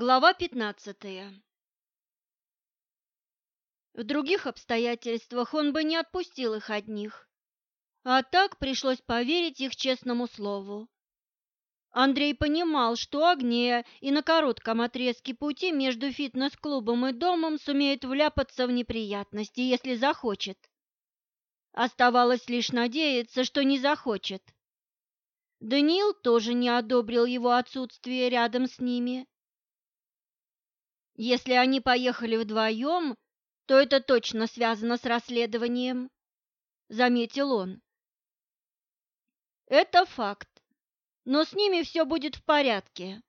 Глава пятнадцатая В других обстоятельствах он бы не отпустил их одних, а так пришлось поверить их честному слову. Андрей понимал, что Агния и на коротком отрезке пути между фитнес-клубом и домом сумеет вляпаться в неприятности, если захочет. Оставалось лишь надеяться, что не захочет. Даниил тоже не одобрил его отсутствие рядом с ними если они поехали вдвоем, то это точно связано с расследованием, заметил он. Это факт, но с ними все будет в порядке.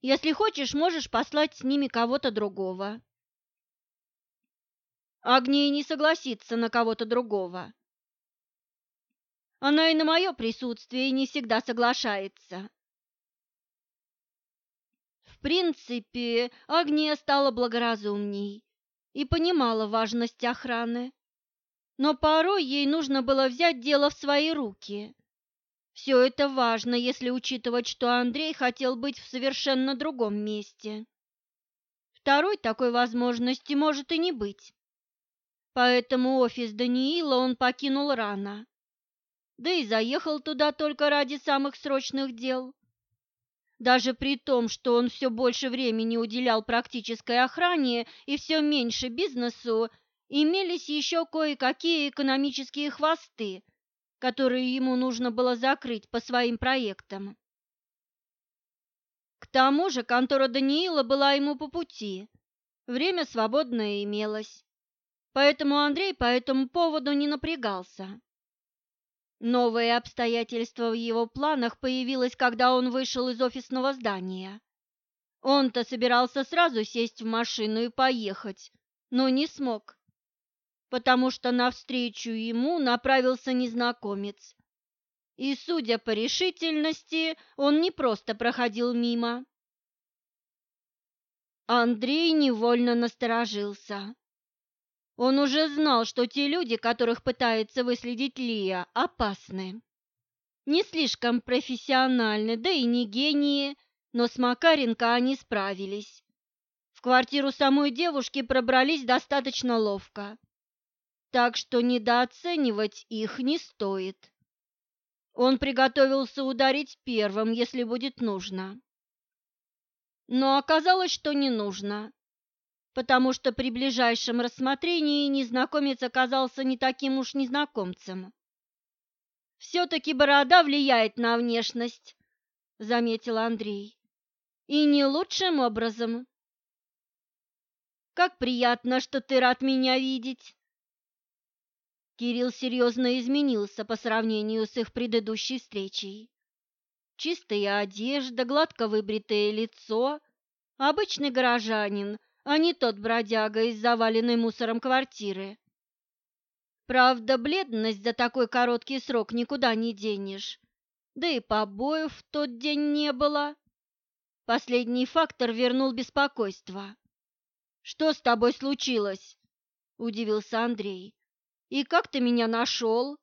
Если хочешь, можешь послать с ними кого-то другого. Агния не согласится на кого-то другого. Она и на мое присутствие не всегда соглашается. В принципе, Агния стала благоразумней и понимала важность охраны. Но порой ей нужно было взять дело в свои руки. Все это важно, если учитывать, что Андрей хотел быть в совершенно другом месте. Второй такой возможности может и не быть. Поэтому офис Даниила он покинул рано. Да и заехал туда только ради самых срочных дел. Даже при том, что он все больше времени уделял практической охране и все меньше бизнесу, имелись еще кое-какие экономические хвосты, которые ему нужно было закрыть по своим проектам. К тому же контора Даниила была ему по пути, время свободное имелось, поэтому Андрей по этому поводу не напрягался. Новое обстоятельство в его планах появилось, когда он вышел из офисного здания. Он-то собирался сразу сесть в машину и поехать, но не смог, потому что навстречу ему направился незнакомец. И, судя по решительности, он не просто проходил мимо. Андрей невольно насторожился. Он уже знал, что те люди, которых пытается выследить Лия, опасны. Не слишком профессиональны, да и не гении, но с Макаренко они справились. В квартиру самой девушки пробрались достаточно ловко, так что недооценивать их не стоит. Он приготовился ударить первым, если будет нужно. Но оказалось, что не нужно потому что при ближайшем рассмотрении незнакомец оказался не таким уж незнакомцем. «Все-таки борода влияет на внешность», — заметил Андрей. «И не лучшим образом». «Как приятно, что ты рад меня видеть!» Кирилл серьезно изменился по сравнению с их предыдущей встречей. Чистая одежда, гладко выбритое лицо, обычный горожанин — а не тот бродяга из заваленной мусором квартиры. Правда, бледность за такой короткий срок никуда не денешь. Да и побоев в тот день не было. Последний фактор вернул беспокойство. «Что с тобой случилось?» – удивился Андрей. «И как ты меня нашел?»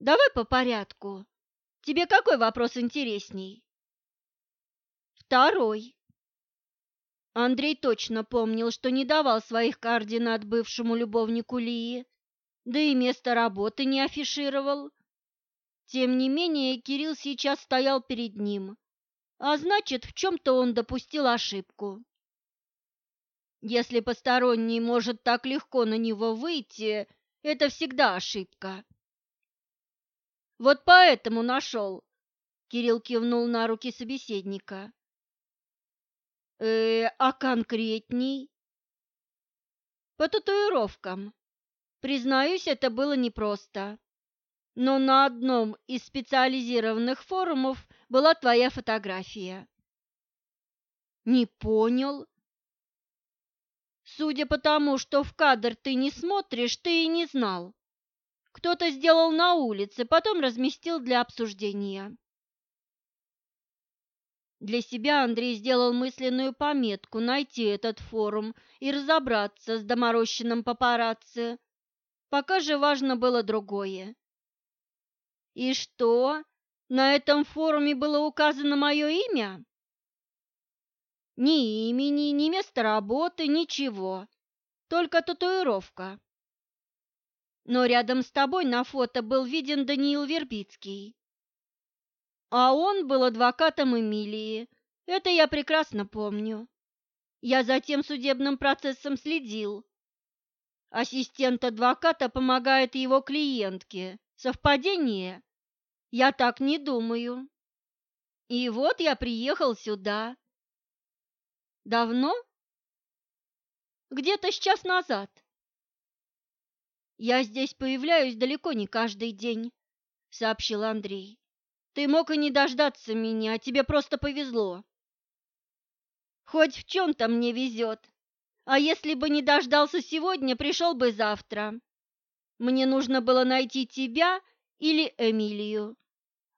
«Давай по порядку. Тебе какой вопрос интересней?» «Второй», Андрей точно помнил, что не давал своих координат бывшему любовнику Лии, да и место работы не афишировал. Тем не менее, Кирилл сейчас стоял перед ним, а значит, в чем-то он допустил ошибку. Если посторонний может так легко на него выйти, это всегда ошибка. Вот поэтому нашел. Кирилл кивнул на руки собеседника. Э, а конкретней? По татуировкам. Признаюсь, это было непросто. Но на одном из специализированных форумов была твоя фотография. Не понял. Судя по тому, что в кадр ты не смотришь, ты и не знал. Кто-то сделал на улице, потом разместил для обсуждения. Для себя Андрей сделал мысленную пометку найти этот форум и разобраться с доморощенным папарацци. Пока же важно было другое. И что? На этом форуме было указано мое имя? Ни имени, ни места работы, ничего. Только татуировка. Но рядом с тобой на фото был виден Даниил Вербицкий. А он был адвокатом Эмилии. Это я прекрасно помню. Я за тем судебным процессом следил. Ассистент адвоката помогает его клиентке. Совпадение? Я так не думаю. И вот я приехал сюда. Давно? Где-то с час назад. Я здесь появляюсь далеко не каждый день, сообщил Андрей. Ты мог и не дождаться меня, тебе просто повезло. Хоть в чем-то мне везет. А если бы не дождался сегодня, пришел бы завтра. Мне нужно было найти тебя или Эмилию.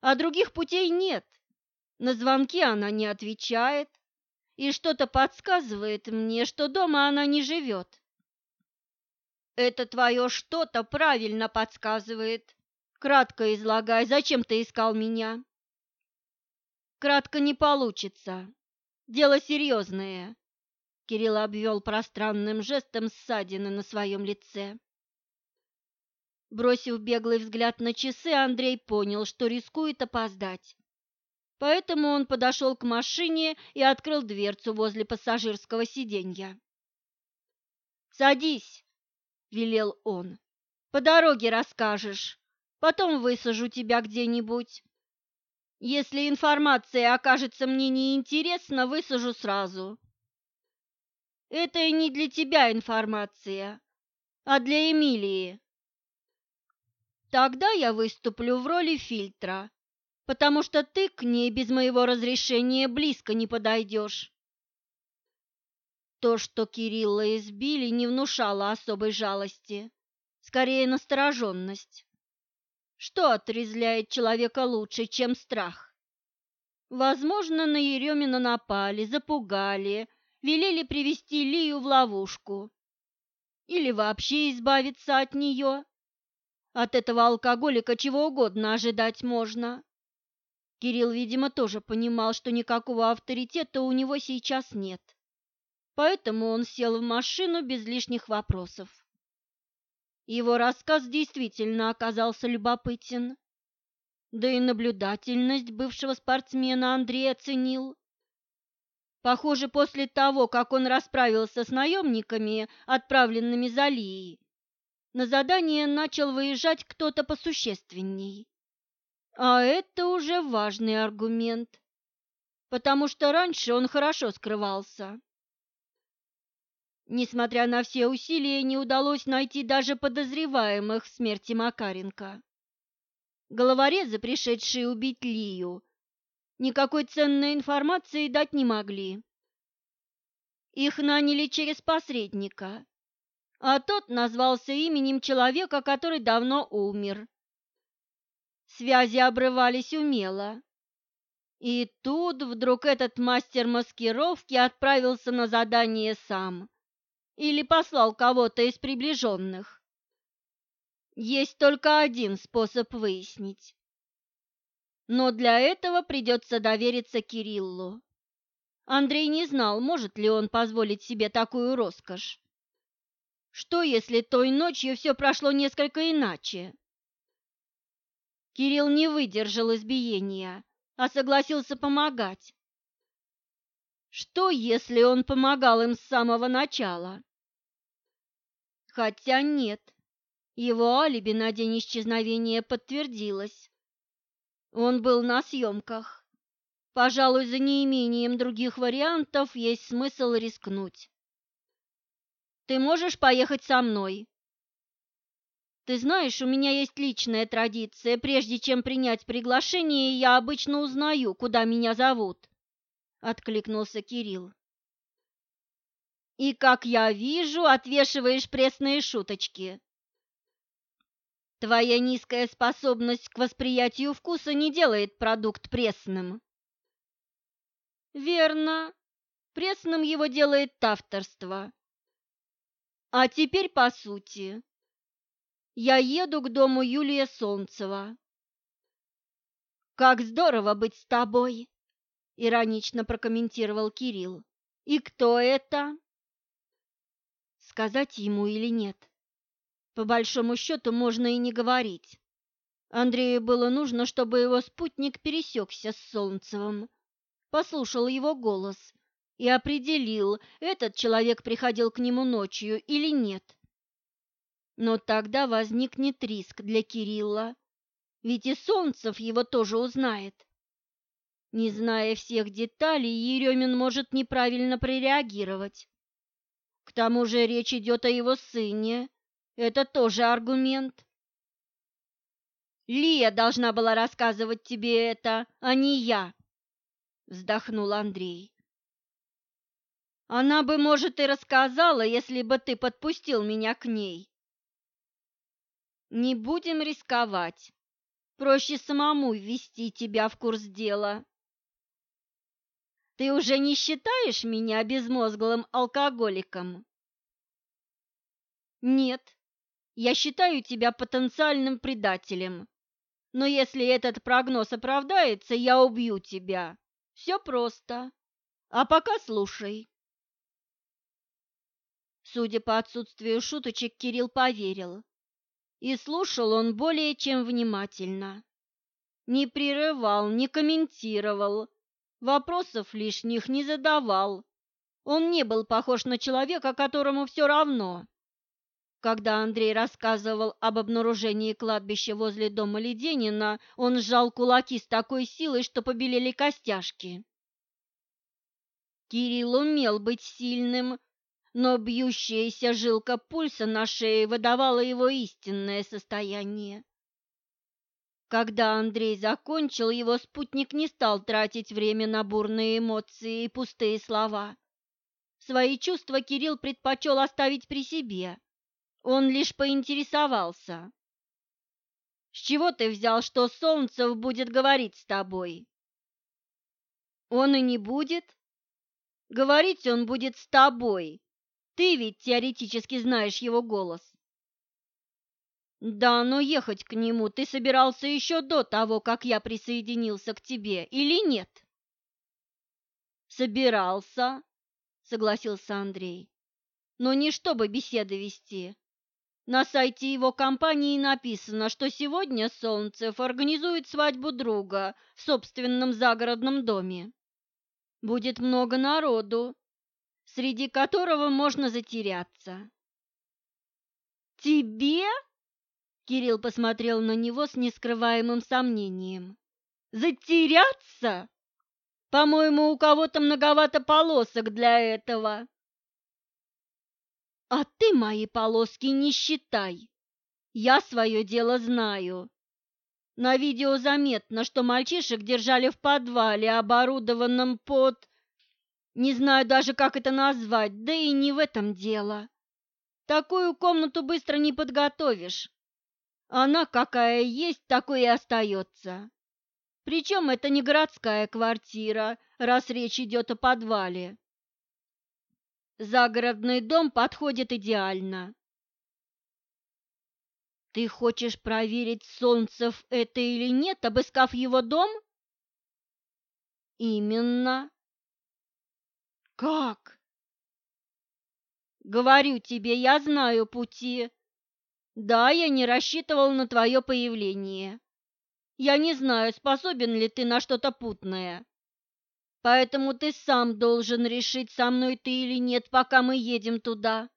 А других путей нет. На звонки она не отвечает, и что-то подсказывает мне, что дома она не живет. Это твое что-то правильно подсказывает. Кратко излагай, зачем ты искал меня? Кратко не получится. Дело серьезное. Кирилл обвел пространным жестом ссадины на своем лице. Бросив беглый взгляд на часы, Андрей понял, что рискует опоздать. Поэтому он подошел к машине и открыл дверцу возле пассажирского сиденья. «Садись!» – велел он. «По дороге расскажешь, потом высажу тебя где-нибудь. Если информация окажется мне неинтересна, высажу сразу. Это и не для тебя информация, а для Эмилии. Тогда я выступлю в роли фильтра, потому что ты к ней без моего разрешения близко не подойдешь. То, что Кирилла избили, не внушало особой жалости, скорее настороженность. Что отрезляет человека лучше, чем страх? Возможно, на Еремина напали, запугали, велели привести Лию в ловушку. Или вообще избавиться от нее. От этого алкоголика чего угодно ожидать можно. Кирилл, видимо, тоже понимал, что никакого авторитета у него сейчас нет. Поэтому он сел в машину без лишних вопросов. Его рассказ действительно оказался любопытен. Да и наблюдательность бывшего спортсмена Андрей оценил. Похоже, после того, как он расправился с наемниками, отправленными за Лией, на задание начал выезжать кто-то посущественней. А это уже важный аргумент, потому что раньше он хорошо скрывался. Несмотря на все усилия, не удалось найти даже подозреваемых в смерти Макаренко. Головорезы, пришедшие убить Лию, никакой ценной информации дать не могли. Их наняли через посредника, а тот назвался именем человека, который давно умер. Связи обрывались умело. И тут вдруг этот мастер маскировки отправился на задание сам или послал кого-то из приближенных. Есть только один способ выяснить. Но для этого придется довериться Кириллу. Андрей не знал, может ли он позволить себе такую роскошь. Что, если той ночью все прошло несколько иначе? Кирилл не выдержал избиения, а согласился помогать. Что, если он помогал им с самого начала? Хотя нет, его алиби на день исчезновения подтвердилось. Он был на съемках. Пожалуй, за неимением других вариантов есть смысл рискнуть. Ты можешь поехать со мной? Ты знаешь, у меня есть личная традиция. Прежде чем принять приглашение, я обычно узнаю, куда меня зовут откликнулся Кирилл. И, как я вижу, отвешиваешь пресные шуточки. Твоя низкая способность к восприятию вкуса не делает продукт пресным. Верно. Пресным его делает авторство. А теперь по сути. Я еду к дому Юлия Солнцева. Как здорово быть с тобой, иронично прокомментировал Кирилл. И кто это? Сказать ему или нет? По большому счету можно и не говорить. Андрею было нужно, чтобы его спутник пересекся с Солнцевым, послушал его голос и определил, этот человек приходил к нему ночью или нет. Но тогда возникнет риск для Кирилла, ведь и Солнцев его тоже узнает. Не зная всех деталей, Еремин может неправильно прореагировать. К тому же речь идет о его сыне. Это тоже аргумент. Лия должна была рассказывать тебе это, а не я, вздохнул Андрей. Она бы, может, и рассказала, если бы ты подпустил меня к ней. Не будем рисковать. Проще самому ввести тебя в курс дела. Ты уже не считаешь меня безмозглым алкоголиком? Нет, я считаю тебя потенциальным предателем. Но если этот прогноз оправдается, я убью тебя. Все просто. А пока слушай. Судя по отсутствию шуточек, Кирилл поверил. И слушал он более чем внимательно. Не прерывал, не комментировал, вопросов лишних не задавал. Он не был похож на человека, которому все равно. Когда Андрей рассказывал об обнаружении кладбища возле дома Леденина, он сжал кулаки с такой силой, что побелели костяшки. Кирилл умел быть сильным, но бьющаяся жилка пульса на шее выдавала его истинное состояние. Когда Андрей закончил, его спутник не стал тратить время на бурные эмоции и пустые слова. Свои чувства Кирилл предпочел оставить при себе. Он лишь поинтересовался. «С чего ты взял, что Солнцев будет говорить с тобой?» «Он и не будет. Говорить он будет с тобой. Ты ведь теоретически знаешь его голос. Да, но ехать к нему ты собирался еще до того, как я присоединился к тебе, или нет? Собирался, согласился Андрей. Но не чтобы беседы вести. На сайте его компании написано, что сегодня Солнцев организует свадьбу друга в собственном загородном доме. Будет много народу, среди которого можно затеряться. «Тебе?» Кирилл посмотрел на него с нескрываемым сомнением. «Затеряться? По-моему, у кого-то многовато полосок для этого». «А ты мои полоски не считай. Я свое дело знаю. На видео заметно, что мальчишек держали в подвале, оборудованном под... Не знаю даже, как это назвать, да и не в этом дело. Такую комнату быстро не подготовишь. Она какая есть, такой и остается. Причем это не городская квартира, раз речь идет о подвале. Загородный дом подходит идеально. Ты хочешь проверить, Солнцев это или нет, обыскав его дом? Именно. Как? Говорю тебе, я знаю пути. Да, я не рассчитывал на твое появление. Я не знаю, способен ли ты на что-то путное. Поэтому ты сам должен решить, со мной ты или нет, пока мы едем туда.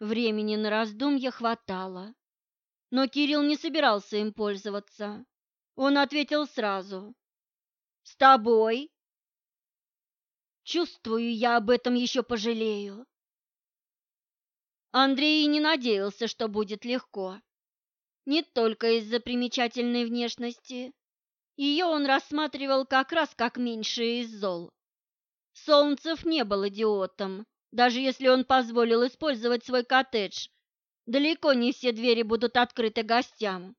Времени на раздумья хватало, но Кирилл не собирался им пользоваться. Он ответил сразу. «С тобой?» «Чувствую, я об этом еще пожалею. Андрей не надеялся, что будет легко. Не только из-за примечательной внешности. Ее он рассматривал как раз как меньшее из зол. Солнцев не был идиотом, даже если он позволил использовать свой коттедж. Далеко не все двери будут открыты гостям.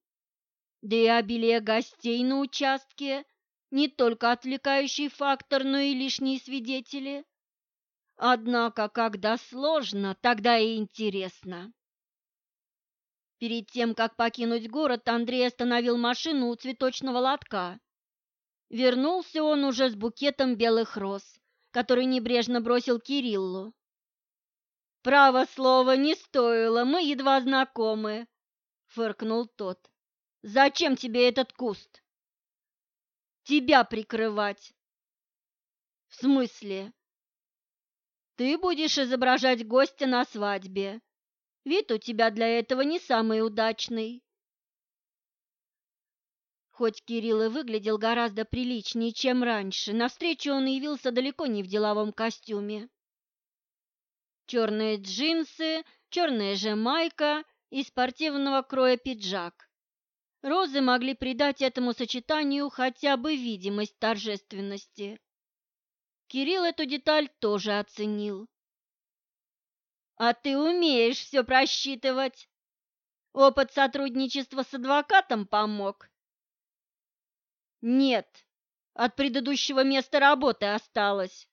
Да и обилие гостей на участке – не только отвлекающий фактор, но и лишние свидетели. Однако, когда сложно, тогда и интересно. Перед тем, как покинуть город, Андрей остановил машину у цветочного лотка. Вернулся он уже с букетом белых роз, который небрежно бросил Кириллу. «Право слово не стоило, мы едва знакомы», — фыркнул тот. «Зачем тебе этот куст?» «Тебя прикрывать». «В смысле?» «Ты будешь изображать гостя на свадьбе. Вид у тебя для этого не самый удачный». Хоть Кирилл и выглядел гораздо приличнее, чем раньше, навстречу он явился далеко не в деловом костюме. Черные джинсы, черная же майка и спортивного кроя пиджак. Розы могли придать этому сочетанию хотя бы видимость торжественности. Кирилл эту деталь тоже оценил. «А ты умеешь все просчитывать. Опыт сотрудничества с адвокатом помог?» Нет, от предыдущего места работы осталось.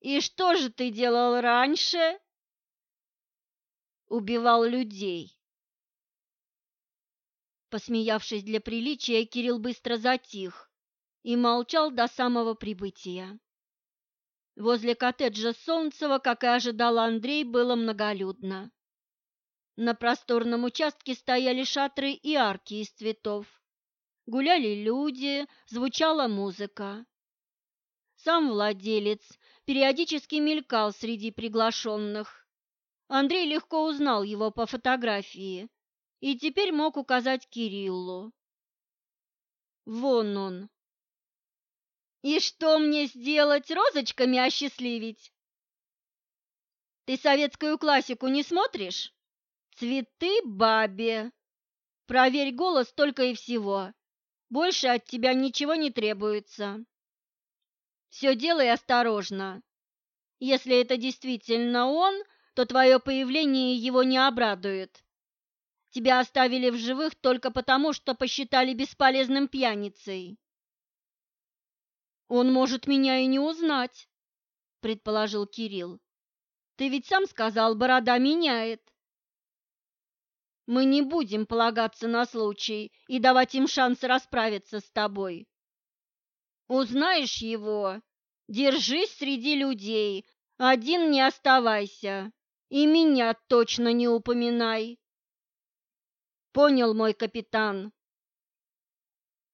И что же ты делал раньше? Убивал людей. Посмеявшись для приличия, Кирилл быстро затих и молчал до самого прибытия. Возле коттеджа Солнцева, как и ожидал Андрей, было многолюдно. На просторном участке стояли шатры и арки из цветов Гуляли люди, звучала музыка. Сам владелец периодически мелькал среди приглашенных. Андрей легко узнал его по фотографии и теперь мог указать Кириллу. Вон он. И что мне сделать, розочками осчастливить? Ты советскую классику не смотришь? Цветы бабе. Проверь голос только и всего. Больше от тебя ничего не требуется. Все делай осторожно. Если это действительно он, то твое появление его не обрадует. Тебя оставили в живых только потому, что посчитали бесполезным пьяницей. Он может меня и не узнать, предположил Кирилл. Ты ведь сам сказал, борода меняет. Мы не будем полагаться на случай и давать им шанс расправиться с тобой. Узнаешь его, держись среди людей, один не оставайся, и меня точно не упоминай. Понял, мой капитан.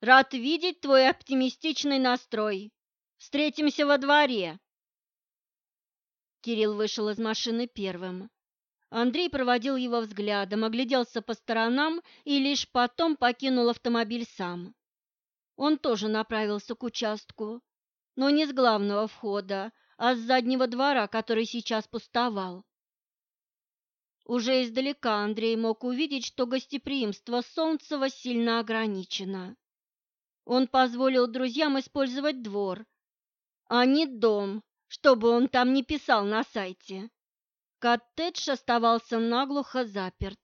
Рад видеть твой оптимистичный настрой. Встретимся во дворе. Кирилл вышел из машины первым. Андрей проводил его взглядом, огляделся по сторонам и лишь потом покинул автомобиль сам. Он тоже направился к участку, но не с главного входа, а с заднего двора, который сейчас пустовал. Уже издалека Андрей мог увидеть, что гостеприимство Солнцева сильно ограничено. Он позволил друзьям использовать двор, а не дом, чтобы он там не писал на сайте. Коттедж оставался наглухо заперт.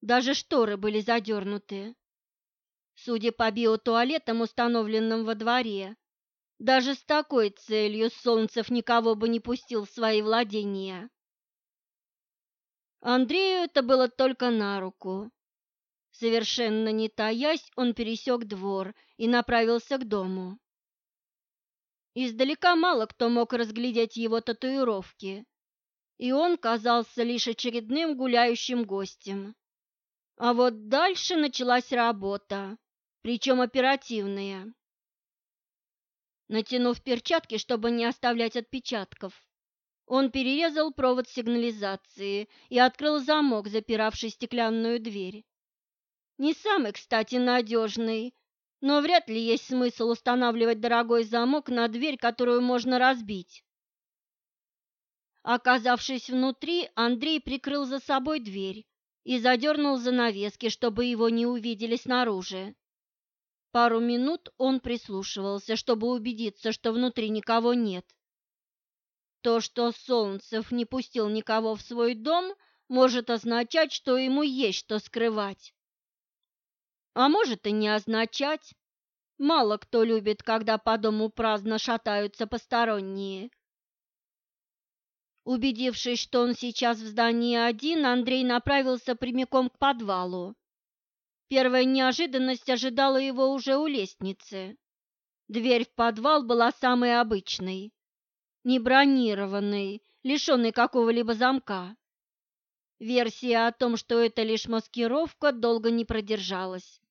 Даже шторы были задернуты. Судя по биотуалетам, установленным во дворе, даже с такой целью Солнцев никого бы не пустил в свои владения. Андрею это было только на руку. Совершенно не таясь, он пересек двор и направился к дому. Издалека мало кто мог разглядеть его татуировки, и он казался лишь очередным гуляющим гостем. А вот дальше началась работа, причем оперативная. Натянув перчатки, чтобы не оставлять отпечатков, он перерезал провод сигнализации и открыл замок, запиравший стеклянную дверь. Не самый, кстати, надежный, но вряд ли есть смысл устанавливать дорогой замок на дверь, которую можно разбить. Оказавшись внутри, Андрей прикрыл за собой дверь и задернул занавески, чтобы его не увидели снаружи. Пару минут он прислушивался, чтобы убедиться, что внутри никого нет. То, что Солнцев не пустил никого в свой дом, может означать, что ему есть что скрывать. А может и не означать. Мало кто любит, когда по дому праздно шатаются посторонние. Убедившись, что он сейчас в здании один, Андрей направился прямиком к подвалу. Первая неожиданность ожидала его уже у лестницы. Дверь в подвал была самой обычной, не бронированной, лишенной какого-либо замка. Версия о том, что это лишь маскировка, долго не продержалась.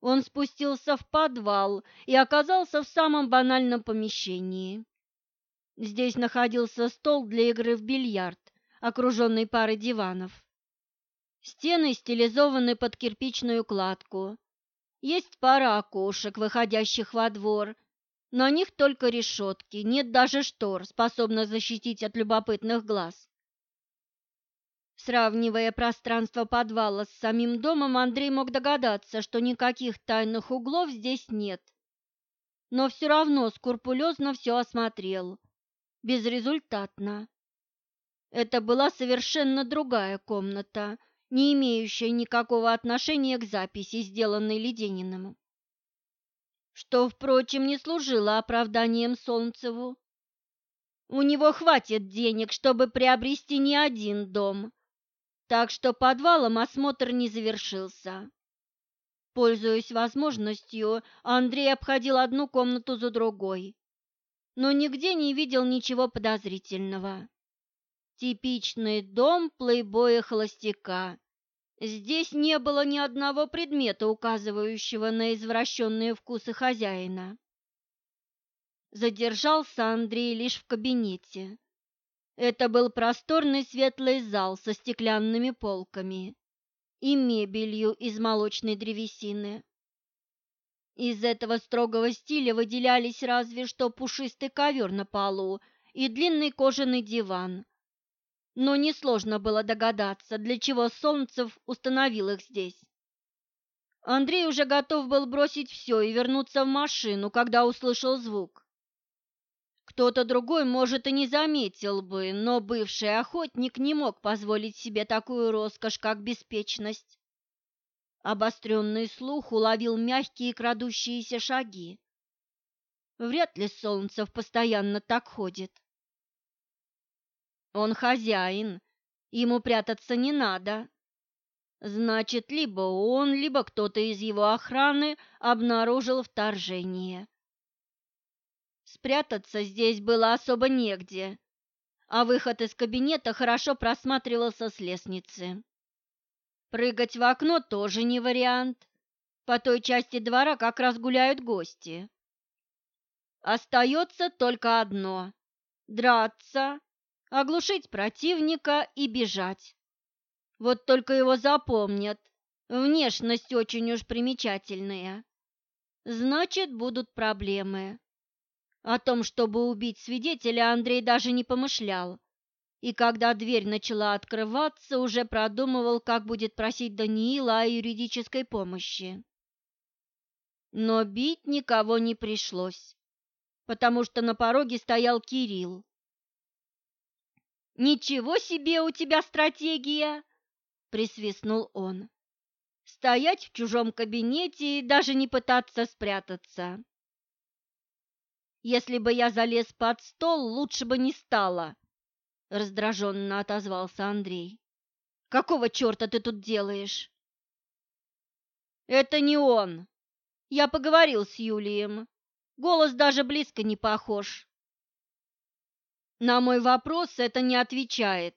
Он спустился в подвал и оказался в самом банальном помещении. Здесь находился стол для игры в бильярд, окруженный парой диванов. Стены стилизованы под кирпичную кладку. Есть пара окошек, выходящих во двор. На них только решетки, нет даже штор, способных защитить от любопытных глаз. Сравнивая пространство подвала с самим домом, Андрей мог догадаться, что никаких тайных углов здесь нет. Но все равно скрупулезно все осмотрел. Безрезультатно. Это была совершенно другая комната, не имеющая никакого отношения к записи, сделанной Ледениным. Что, впрочем, не служило оправданием Солнцеву. У него хватит денег, чтобы приобрести не один дом, так что подвалом осмотр не завершился. Пользуясь возможностью, Андрей обходил одну комнату за другой, но нигде не видел ничего подозрительного. Типичный дом плейбоя-холостяка. Здесь не было ни одного предмета, указывающего на извращенные вкусы хозяина. Задержался Андрей лишь в кабинете. Это был просторный светлый зал со стеклянными полками и мебелью из молочной древесины. Из этого строгого стиля выделялись разве что пушистый ковер на полу и длинный кожаный диван. Но несложно было догадаться, для чего Солнцев установил их здесь. Андрей уже готов был бросить все и вернуться в машину, когда услышал звук. Кто-то другой, может, и не заметил бы, но бывший охотник не мог позволить себе такую роскошь, как беспечность. Обостренный слух уловил мягкие крадущиеся шаги. Вряд ли Солнцев постоянно так ходит. Он хозяин, ему прятаться не надо. Значит, либо он, либо кто-то из его охраны обнаружил вторжение. Спрятаться здесь было особо негде, а выход из кабинета хорошо просматривался с лестницы. Прыгать в окно тоже не вариант. По той части двора как раз гуляют гости. Остается только одно – драться, оглушить противника и бежать. Вот только его запомнят, внешность очень уж примечательная. Значит, будут проблемы. О том, чтобы убить свидетеля, Андрей даже не помышлял. И когда дверь начала открываться, уже продумывал, как будет просить Даниила о юридической помощи. Но бить никого не пришлось, потому что на пороге стоял Кирилл. «Ничего себе у тебя стратегия!» – присвистнул он. «Стоять в чужом кабинете и даже не пытаться спрятаться. Если бы я залез под стол, лучше бы не стало, раздраженно отозвался Андрей. Какого черта ты тут делаешь? Это не он. Я поговорил с Юлием. Голос даже близко не похож. На мой вопрос это не отвечает.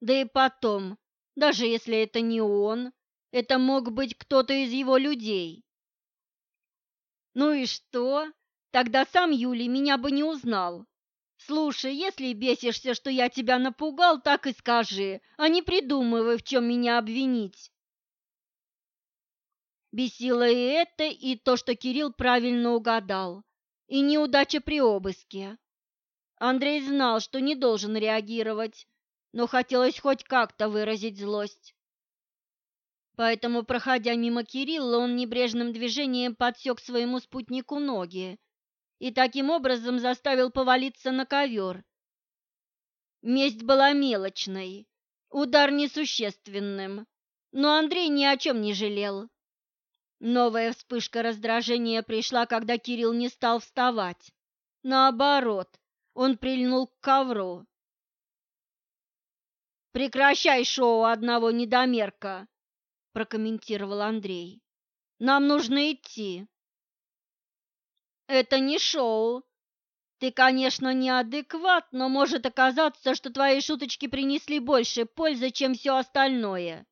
Да и потом, даже если это не он, это мог быть кто-то из его людей. Ну и что? Тогда сам Юлий меня бы не узнал. Слушай, если бесишься, что я тебя напугал, так и скажи, а не придумывай, в чем меня обвинить. Бесило и это, и то, что Кирилл правильно угадал, и неудача при обыске. Андрей знал, что не должен реагировать, но хотелось хоть как-то выразить злость. Поэтому, проходя мимо Кирилла, он небрежным движением подсек своему спутнику ноги и таким образом заставил повалиться на ковер. Месть была мелочной, удар несущественным, но Андрей ни о чем не жалел. Новая вспышка раздражения пришла, когда Кирилл не стал вставать. Наоборот, он прильнул к ковру. «Прекращай шоу одного недомерка», – прокомментировал Андрей. Нам нужно идти. Это не шоу. Ты, конечно, неадекват, но может оказаться, что твои шуточки принесли больше пользы, чем все остальное.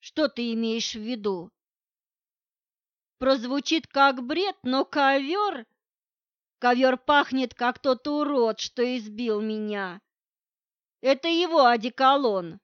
Что ты имеешь в виду? Прозвучит как бред, но ковер... Ковер пахнет, как тот урод, что избил меня. Это его одеколон.